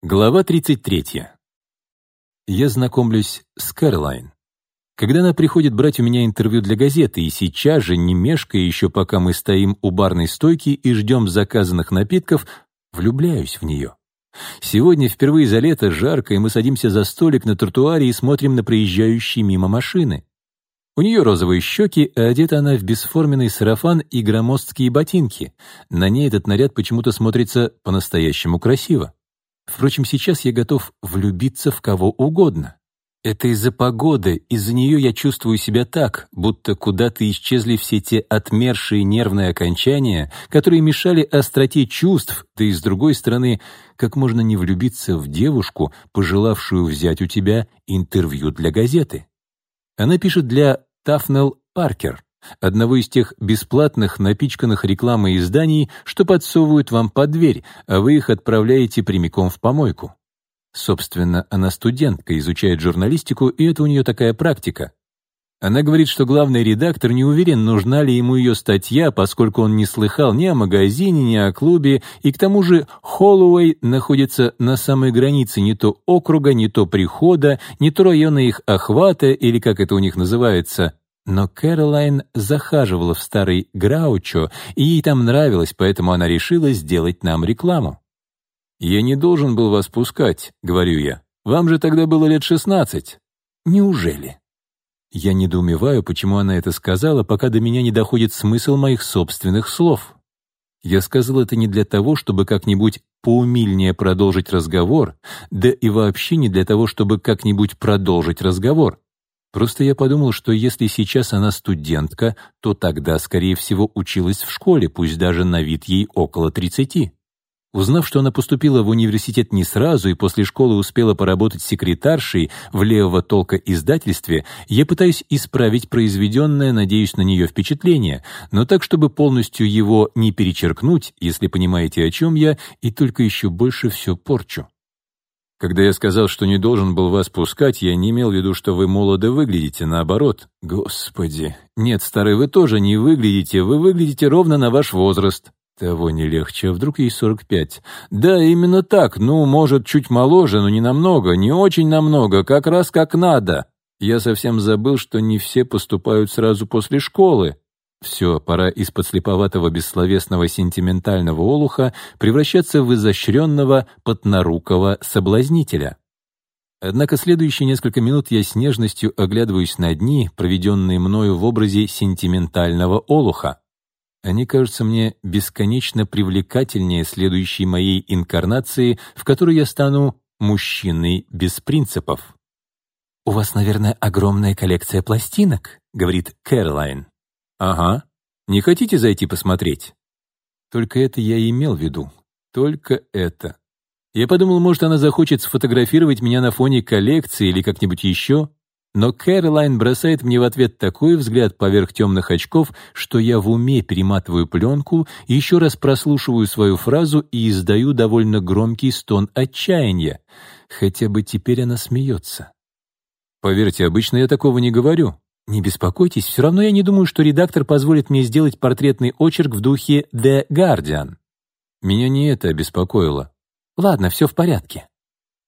Глава 33. Я знакомлюсь с Кэролайн. Когда она приходит брать у меня интервью для газеты, и сейчас же, не мешкая еще пока мы стоим у барной стойки и ждем заказанных напитков, влюбляюсь в нее. Сегодня впервые за лето жарко, и мы садимся за столик на тротуаре и смотрим на проезжающие мимо машины. У нее розовые щеки, а одета она в бесформенный сарафан и громоздкие ботинки. На ней этот наряд почему-то смотрится по-настоящему красиво. Впрочем, сейчас я готов влюбиться в кого угодно. Это из-за погоды, из-за нее я чувствую себя так, будто куда-то исчезли все те отмершие нервные окончания, которые мешали остроте чувств, да и с другой стороны, как можно не влюбиться в девушку, пожелавшую взять у тебя интервью для газеты. Она пишет для Тафнел Паркер, одного из тех бесплатных, напичканных рекламой изданий, что подсовывают вам под дверь, а вы их отправляете прямиком в помойку. Собственно, она студентка, изучает журналистику, и это у нее такая практика. Она говорит, что главный редактор не уверен, нужна ли ему ее статья, поскольку он не слыхал ни о магазине, ни о клубе, и к тому же Холлоуэй находится на самой границе не то округа, не то прихода, не то района их охвата, или как это у них называется. Но Кэролайн захаживала в старый Граучо, и ей там нравилось, поэтому она решила сделать нам рекламу. «Я не должен был вас пускать», — говорю я. «Вам же тогда было лет шестнадцать». «Неужели?» Я недоумеваю, почему она это сказала, пока до меня не доходит смысл моих собственных слов. Я сказал это не для того, чтобы как-нибудь поумильнее продолжить разговор, да и вообще не для того, чтобы как-нибудь продолжить разговор. Просто я подумал, что если сейчас она студентка, то тогда, скорее всего, училась в школе, пусть даже на вид ей около 30. Узнав, что она поступила в университет не сразу и после школы успела поработать секретаршей в левого толка издательстве, я пытаюсь исправить произведенное, надеюсь на нее впечатление, но так, чтобы полностью его не перечеркнуть, если понимаете, о чем я, и только еще больше все порчу. Когда я сказал, что не должен был вас пускать, я не имел в виду, что вы молодо выглядите, наоборот. Господи. Нет, старый, вы тоже не выглядите, вы выглядите ровно на ваш возраст. Того не легче, а вдруг ей 45. Да, именно так. Ну, может, чуть моложе, но не намного, не очень намного, как раз как надо. Я совсем забыл, что не все поступают сразу после школы. Все, пора из подслеповатого бессловесного сентиментального олуха превращаться в изощренного поднарукого соблазнителя. Однако следующие несколько минут я с нежностью оглядываюсь на дни, проведенные мною в образе сентиментального олуха. Они кажутся мне бесконечно привлекательнее следующей моей инкарнации, в которой я стану мужчиной без принципов. «У вас, наверное, огромная коллекция пластинок», — говорит Кэролайн. «Ага. Не хотите зайти посмотреть?» Только это я и имел в виду. Только это. Я подумал, может, она захочет сфотографировать меня на фоне коллекции или как-нибудь еще, но Кэролайн бросает мне в ответ такой взгляд поверх темных очков, что я в уме перематываю пленку, еще раз прослушиваю свою фразу и издаю довольно громкий стон отчаяния. Хотя бы теперь она смеется. Поверьте, обычно я такого не говорю. Не беспокойтесь, все равно я не думаю, что редактор позволит мне сделать портретный очерк в духе «The Guardian». Меня не это обеспокоило. Ладно, все в порядке.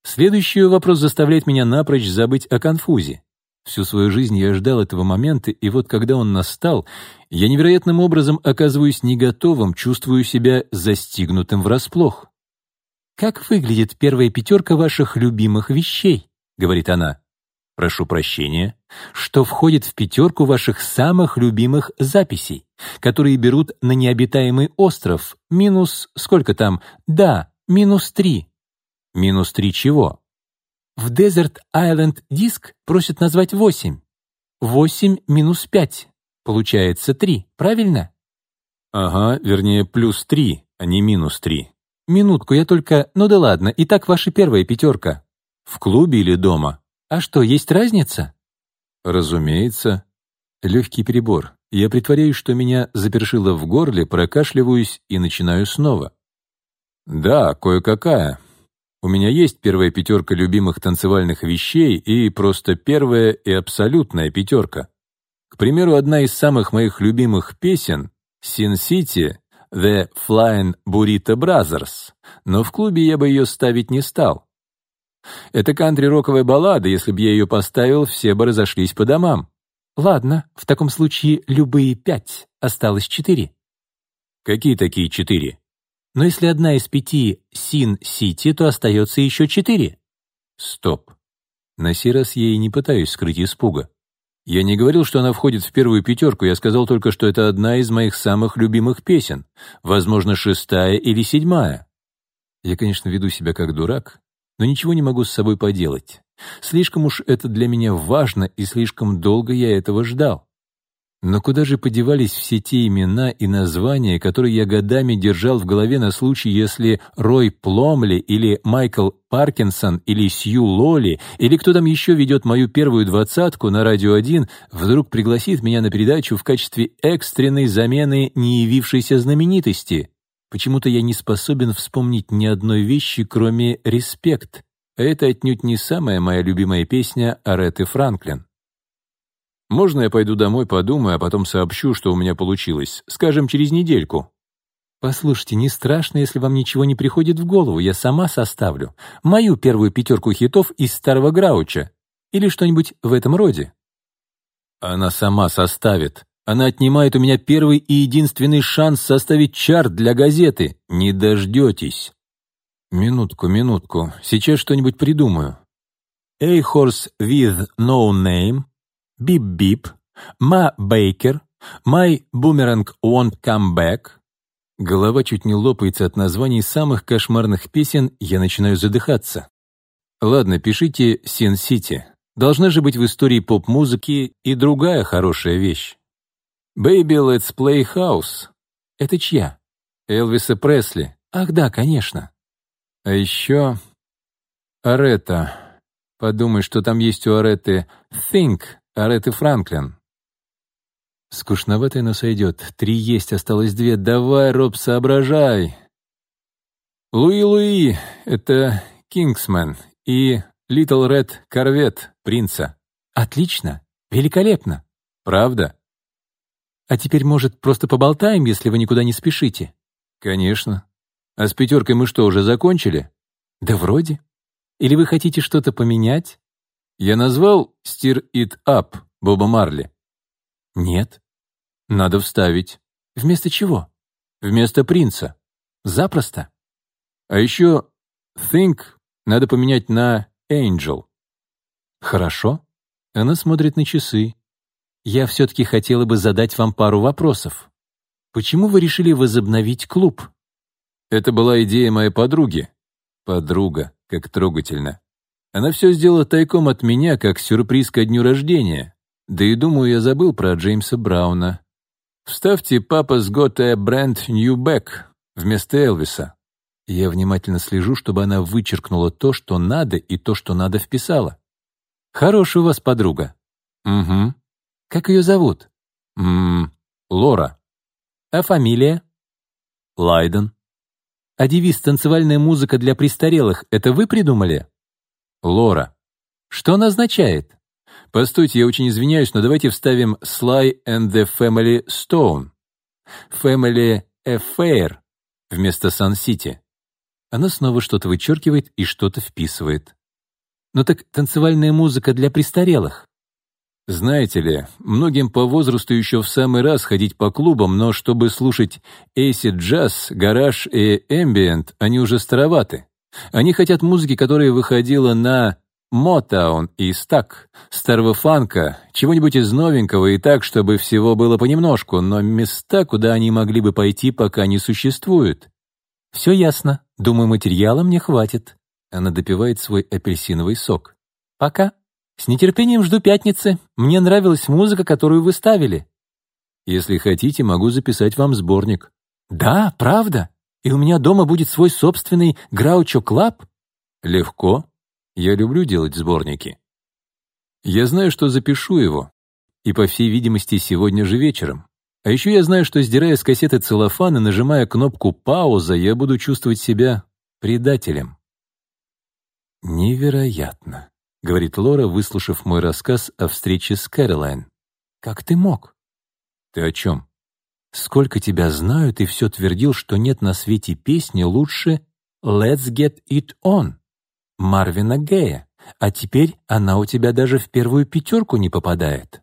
Следующий вопрос заставляет меня напрочь забыть о конфузе. Всю свою жизнь я ждал этого момента, и вот когда он настал, я невероятным образом оказываюсь не готовым, чувствую себя застигнутым врасплох. «Как выглядит первая пятерка ваших любимых вещей?» — говорит она прошу прощения, что входит в пятерку ваших самых любимых записей, которые берут на необитаемый остров, минус, сколько там, да, минус три. Минус три чего? В Desert Island Disc просят назвать восемь. Восемь минус пять. Получается три, правильно? Ага, вернее, плюс три, а не минус три. Минутку, я только... Ну да ладно, и так ваша первая пятерка. В клубе или дома? «А что, есть разница?» «Разумеется. Легкий перебор. Я притворяюсь, что меня запершило в горле, прокашливаюсь и начинаю снова. Да, кое-какая. У меня есть первая пятерка любимых танцевальных вещей и просто первая и абсолютная пятерка. К примеру, одна из самых моих любимых песен «Sin City» The Flying Burrito Brothers, но в клубе я бы ее ставить не стал. Это кантри-роковая баллада, если бы я ее поставил, все бы разошлись по домам. Ладно, в таком случае любые пять, осталось четыре. Какие такие четыре? Но если одна из пяти Син-Сити, то остается еще четыре. Стоп. На сей раз я и не пытаюсь скрыть испуга. Я не говорил, что она входит в первую пятерку, я сказал только, что это одна из моих самых любимых песен, возможно, шестая или седьмая. Я, конечно, веду себя как дурак, но ничего не могу с собой поделать. Слишком уж это для меня важно, и слишком долго я этого ждал. Но куда же подевались все те имена и названия, которые я годами держал в голове на случай, если Рой Пломли или Майкл Паркинсон или Сью Лоли или кто там еще ведет мою первую двадцатку на «Радио 1» вдруг пригласит меня на передачу в качестве экстренной замены неявившейся знаменитости? Почему-то я не способен вспомнить ни одной вещи, кроме «Респект», а это отнюдь не самая моя любимая песня Ареты Франклин. «Можно я пойду домой, подумаю, а потом сообщу, что у меня получилось? Скажем, через недельку». «Послушайте, не страшно, если вам ничего не приходит в голову, я сама составлю. Мою первую пятерку хитов из старого Грауча. Или что-нибудь в этом роде». «Она сама составит», она отнимает у меня первый и единственный шанс составить чарт для газеты. Не дождетесь. Минутку, минутку. Сейчас что-нибудь придумаю. A horse with no name, бип-бип, Ma Baker. my boomerang won't come back. Голова чуть не лопается от названий самых кошмарных песен, я начинаю задыхаться. Ладно, пишите «Син-Сити». Должна же быть в истории поп-музыки и другая хорошая вещь. «Baby Let's Play House». Это чья? Элвиса Пресли. Ах да, конечно. А еще... Арета. Подумай, что там есть у Ареты Think, Ареты Франклин. Скучноватый, но сойдет. Три есть, осталось две. Давай, Роб, соображай. Луи-Луи — это Кингсмен и Литл Ред Корвет принца. Отлично, великолепно. Правда? А теперь, может, просто поболтаем, если вы никуда не спешите?» «Конечно. А с пятеркой мы что, уже закончили?» «Да вроде. Или вы хотите что-то поменять?» «Я назвал «Steer it up» Боба Марли». «Нет». «Надо вставить». «Вместо чего?» «Вместо принца». «Запросто». «А еще «think» надо поменять на «angel». «Хорошо». Она смотрит на часы я все-таки хотела бы задать вам пару вопросов. Почему вы решили возобновить клуб? Это была идея моей подруги. Подруга, как трогательно. Она все сделала тайком от меня, как сюрприз ко дню рождения. Да и думаю, я забыл про Джеймса Брауна. Вставьте «Папа's got a brand new bag» вместо Элвиса. Я внимательно слежу, чтобы она вычеркнула то, что надо, и то, что надо вписала. Хорошая у вас подруга. Угу. Как ее зовут? Ммм, Лора. А фамилия? Лайден. А девиз «Танцевальная музыка для престарелых» — это вы придумали? Лора. Что она означает? Постойте, я очень извиняюсь, но давайте вставим «Sly and the Family Stone». «Family Affair» вместо «Сан-Сити». Она снова что-то вычеркивает и что-то вписывает. Но так танцевальная музыка для престарелых. Знаете ли, многим по возрасту еще в самый раз ходить по клубам, но чтобы слушать acid джаз, гараж и ambient, они уже староваты. Они хотят музыки, которая выходила на Мотаун и стак, старого фанка, чего-нибудь из новенького и так, чтобы всего было понемножку, но места, куда они могли бы пойти, пока не существует. «Все ясно. Думаю, материала мне хватит». Она допивает свой апельсиновый сок. «Пока». С нетерпением жду пятницы. Мне нравилась музыка, которую вы ставили. Если хотите, могу записать вам сборник. Да, правда. И у меня дома будет свой собственный Groucho Club? Легко. Я люблю делать сборники. Я знаю, что запишу его. И, по всей видимости, сегодня же вечером. А еще я знаю, что, сдирая с кассеты целлофан и нажимая кнопку «пауза», я буду чувствовать себя предателем. Невероятно. — говорит Лора, выслушав мой рассказ о встрече с Кэролайн. «Как ты мог?» «Ты о чем?» «Сколько тебя знают и все твердил, что нет на свете песни лучше «Let's get it on» Марвина Гея, а теперь она у тебя даже в первую пятерку не попадает».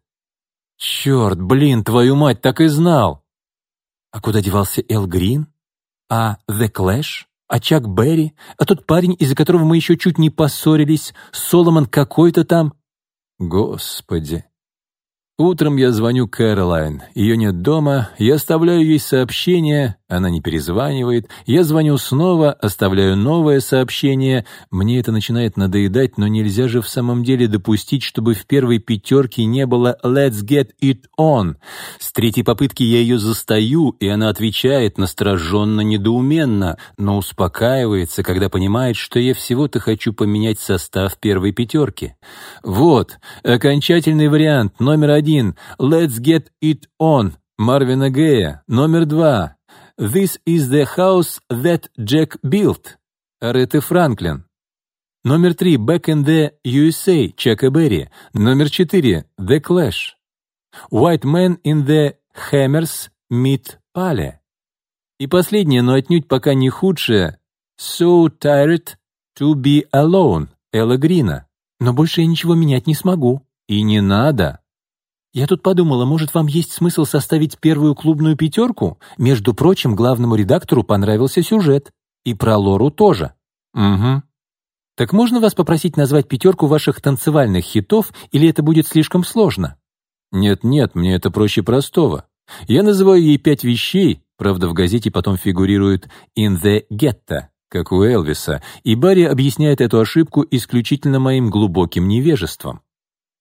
«Черт, блин, твою мать, так и знал!» А куда девался Эл Грин? А The Clash? А Чак Берри, а тот парень, из-за которого мы еще чуть не поссорились, Соломон какой-то там...» «Господи!» Утром я звоню Кэролайн. Ее нет дома. Я оставляю ей сообщение. Она не перезванивает. Я звоню снова, оставляю новое сообщение. Мне это начинает надоедать, но нельзя же в самом деле допустить, чтобы в первой пятерке не было «Let's get it on». С третьей попытки я ее застаю, и она отвечает настороженно, недоуменно, но успокаивается, когда понимает, что я всего-то хочу поменять состав первой пятерки. Вот, окончательный вариант номер один один. Let's Get It On Марвина Гея. Номер два. This is the house that Jack built. Ретты Франклин. Номер три. Back in the USA. Чака Берри. Номер четыре. The Clash. White Man in the Hammers Meet Pale. И последнее, но отнюдь пока не худшее. So tired to be alone. Элла Грина. Но больше я ничего менять не смогу. И не надо. Я тут подумала, может, вам есть смысл составить первую клубную пятерку? Между прочим, главному редактору понравился сюжет. И про Лору тоже. Угу. Так можно вас попросить назвать пятерку ваших танцевальных хитов, или это будет слишком сложно? Нет-нет, мне это проще простого. Я называю ей пять вещей, правда, в газете потом фигурирует «in the ghetto», как у Элвиса, и Барри объясняет эту ошибку исключительно моим глубоким невежеством.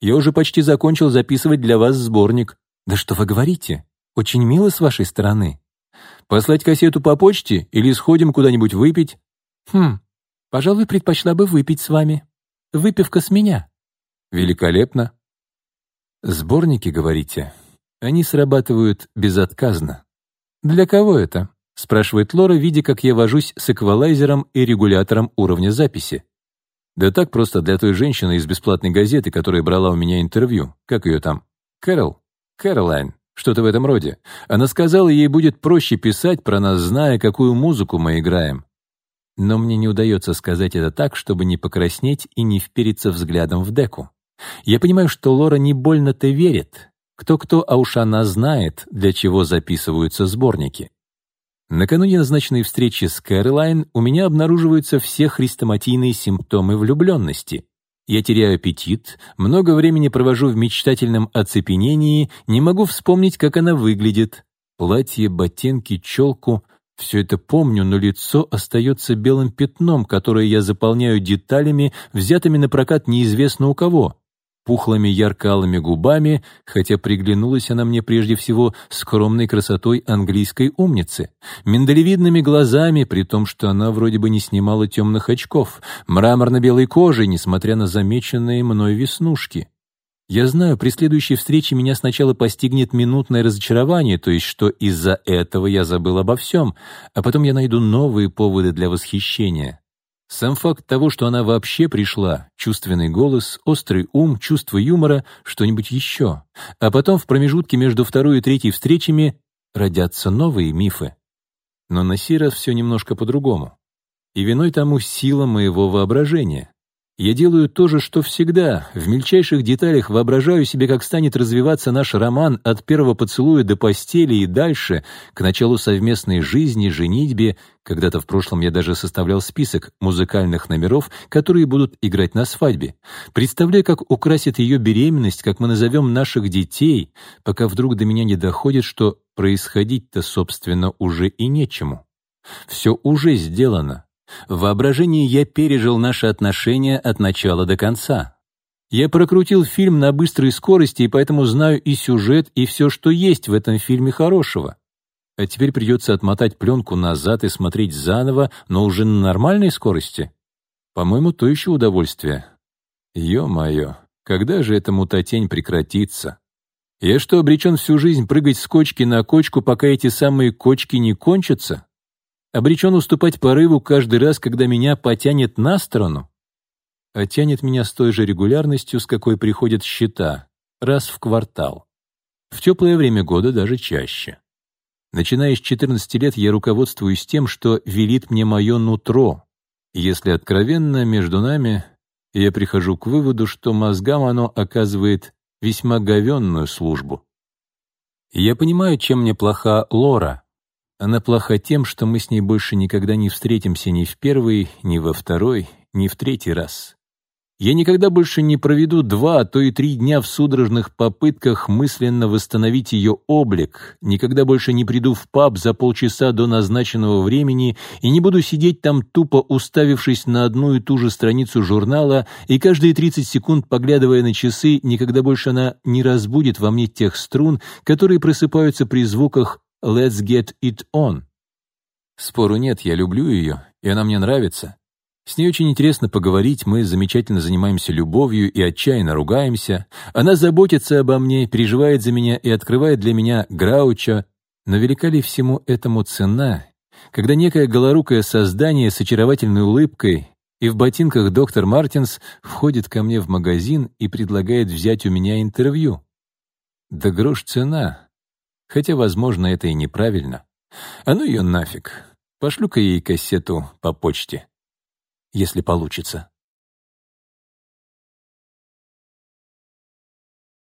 Я уже почти закончил записывать для вас сборник. Да что вы говорите? Очень мило с вашей стороны. Послать кассету по почте или сходим куда-нибудь выпить? Хм, пожалуй, предпочла бы выпить с вами. Выпивка с меня. Великолепно. Сборники, говорите, они срабатывают безотказно. Для кого это? Спрашивает Лора, видя, как я вожусь с эквалайзером и регулятором уровня записи. Да так просто для той женщины из бесплатной газеты, которая брала у меня интервью. Как ее там? Кэрол? Кэролайн. Что-то в этом роде. Она сказала, ей будет проще писать про нас, зная, какую музыку мы играем. Но мне не удается сказать это так, чтобы не покраснеть и не впериться взглядом в деку. Я понимаю, что Лора не больно-то верит. Кто-кто, а уж она знает, для чего записываются сборники. Накануне назначенной встречи с Кэролайн у меня обнаруживаются все хрестоматийные симптомы влюбленности. Я теряю аппетит, много времени провожу в мечтательном оцепенении, не могу вспомнить, как она выглядит. Платье, ботинки, челку — все это помню, но лицо остается белым пятном, которое я заполняю деталями, взятыми на прокат неизвестно у кого пухлыми яркалыми губами, хотя приглянулась она мне прежде всего скромной красотой английской умницы, миндалевидными глазами, при том, что она вроде бы не снимала темных очков, мраморно-белой кожей, несмотря на замеченные мной веснушки. Я знаю, при следующей встрече меня сначала постигнет минутное разочарование, то есть что из-за этого я забыл обо всем, а потом я найду новые поводы для восхищения. Сам факт того, что она вообще пришла, чувственный голос, острый ум, чувство юмора, что-нибудь еще. А потом в промежутке между второй и третьей встречами родятся новые мифы. Но на сей раз все немножко по-другому. И виной тому сила моего воображения. Я делаю то же, что всегда, в мельчайших деталях воображаю себе, как станет развиваться наш роман от первого поцелуя до постели и дальше, к началу совместной жизни, женитьбе. Когда-то в прошлом я даже составлял список музыкальных номеров, которые будут играть на свадьбе. Представляю, как украсит ее беременность, как мы назовем наших детей, пока вдруг до меня не доходит, что происходить-то, собственно, уже и нечему. Все уже сделано. В воображении я пережил наши отношения от начала до конца. Я прокрутил фильм на быстрой скорости, и поэтому знаю и сюжет, и все, что есть в этом фильме хорошего. А теперь придется отмотать пленку назад и смотреть заново, но уже на нормальной скорости. По-моему, то еще удовольствие. Ё-моё, когда же эта мутатень прекратится? Я что, обречен всю жизнь прыгать с кочки на кочку, пока эти самые кочки не кончатся? обречен уступать порыву каждый раз, когда меня потянет на сторону, а тянет меня с той же регулярностью, с какой приходят счета, раз в квартал. В теплое время года даже чаще. Начиная с 14 лет я руководствуюсь тем, что велит мне мое нутро. Если откровенно, между нами я прихожу к выводу, что мозгам оно оказывает весьма говенную службу. Я понимаю, чем мне плоха Лора — она плоха тем, что мы с ней больше никогда не встретимся ни в первый, ни во второй, ни в третий раз. Я никогда больше не проведу два, а то и три дня в судорожных попытках мысленно восстановить ее облик, никогда больше не приду в паб за полчаса до назначенного времени и не буду сидеть там тупо уставившись на одну и ту же страницу журнала и каждые 30 секунд поглядывая на часы, никогда больше она не разбудит во мне тех струн, которые просыпаются при звуках «Let's get it on». Спору нет, я люблю ее, и она мне нравится. С ней очень интересно поговорить, мы замечательно занимаемся любовью и отчаянно ругаемся. Она заботится обо мне, переживает за меня и открывает для меня грауча. Но велика ли всему этому цена, когда некое голорукое создание с очаровательной улыбкой и в ботинках доктор Мартинс входит ко мне в магазин и предлагает взять у меня интервью? Да грош цена, Хотя, возможно, это и неправильно. А ну ее нафиг. Пошлю-ка ей кассету по почте. Если получится.